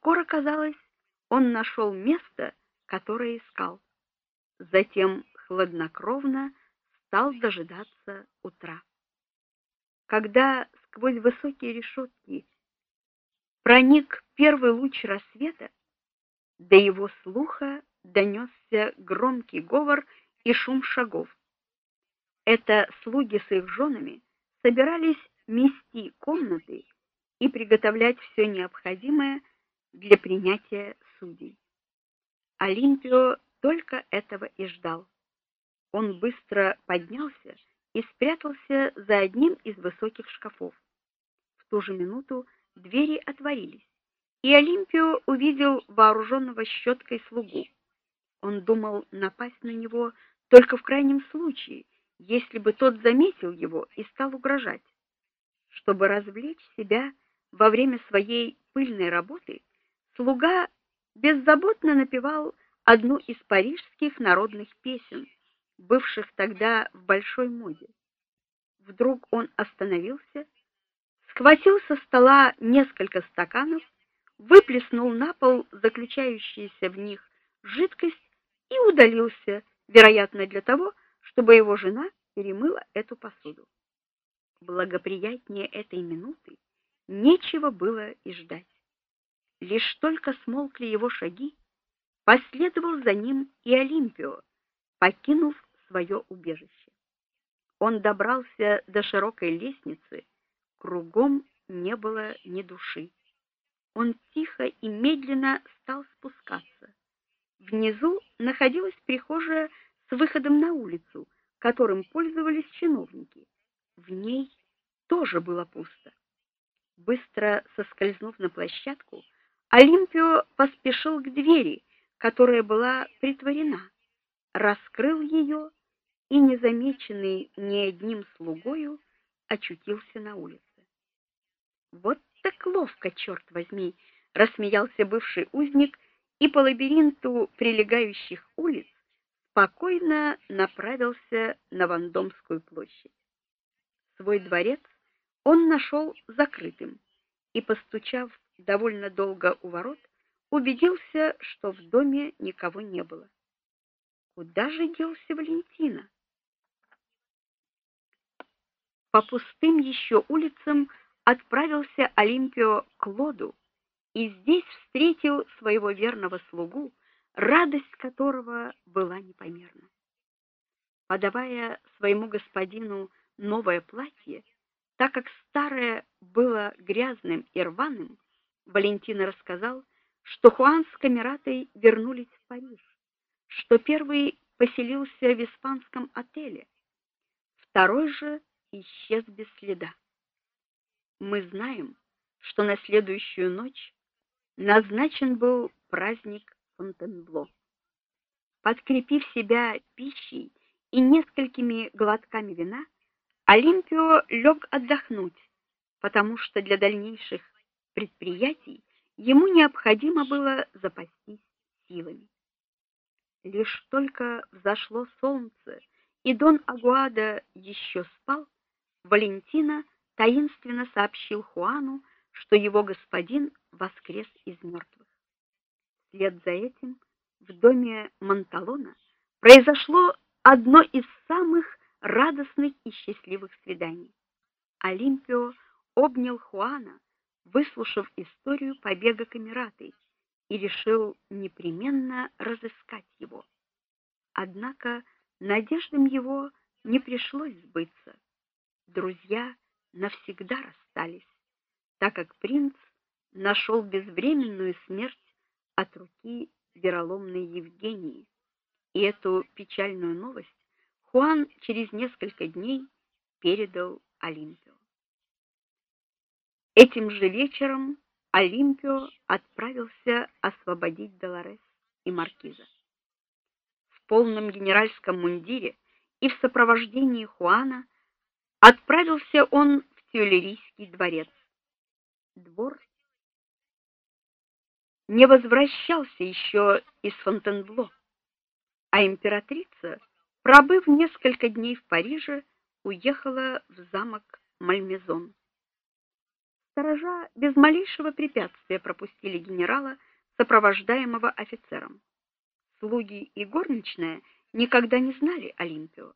Скоро, казалось, он нашел место, которое искал. Затем хладнокровно стал дожидаться утра. Когда сквозь высокие решетки проник первый луч рассвета, до его слуха донесся громкий говор и шум шагов. Это слуги с их женами собирались мести комнаты и приготовлять все необходимое для принятия судей. Олимпио только этого и ждал. Он быстро поднялся и спрятался за одним из высоких шкафов. В ту же минуту двери отворились, и Олимпио увидел вооруженного щеткой слугу. Он думал напасть на него только в крайнем случае, если бы тот заметил его и стал угрожать. Чтобы развлечь себя во время своей пыльной работы, слуга беззаботно напевал одну из парижских народных песен, бывших тогда в большой моде. Вдруг он остановился, схватил со стола несколько стаканов, выплеснул на пол заключающуюся в них жидкость и удалился, вероятно, для того, чтобы его жена перемыла эту посуду. Благоприятнее этой минуты нечего было и ждать. Лишь только смолкли его шаги, последовал за ним и Олимпио, покинув свое убежище. Он добрался до широкой лестницы, кругом не было ни души. Он тихо и медленно стал спускаться. Внизу находилась прихожая с выходом на улицу, которым пользовались чиновники. В ней тоже было пусто. Быстро соскользнув на площадку, Олимпио поспешил к двери, которая была притворена, раскрыл ее и незамеченный ни одним слугою очутился на улице. Вот так ловко, черт возьми, рассмеялся бывший узник и по лабиринту прилегающих улиц спокойно направился на Вандомскую площадь. Свой дворец он нашел закрытым и постучав довольно долго у ворот, убедился, что в доме никого не было. Куда же делся Валентина? По пустым еще улицам отправился Олимпио к Лоду и здесь встретил своего верного слугу, радость которого была непомерна. Подавая своему господину новое платье, так как старое было грязным и рваным, Валентина рассказал, что Хуан с камератой вернулись в Париж, что первый поселился в испанском отеле, второй же исчез без следа. Мы знаем, что на следующую ночь назначен был праздник Фонтенбло. Подкрепив себя пищей и несколькими глотками вина, Олимпио лег отдохнуть, потому что для дальнейших предприятий ему необходимо было запастись силами. Лишь только взошло солнце, и Дон Агуада еще спал, Валентина таинственно сообщил Хуану, что его господин воскрес из мертвых. Вслед за этим в доме Монталона произошло одно из самых радостных и счастливых свиданий. Олимпио обнял Хуана, выслушав историю побега Камераты, и решил непременно разыскать его. Однако надеждам его не пришлось сбыться. Друзья навсегда расстались, так как принц нашел безвременную смерть от руки вероломной Евгении. И эту печальную новость Хуан через несколько дней передал Олимпио. Этим же вечером Олимпио отправился освободить Долорес и маркиза. В полном генеральском мундире и в сопровождении Хуана отправился он в Тюильрийский дворец. Двор не возвращался еще из Фонтенбло, а императрица Пробыв несколько дней в Париже, уехала в замок Мальмезон. Сторожа без малейшего препятствия пропустили генерала, сопровождаемого офицером. Слуги и горничная никогда не знали Олимпио.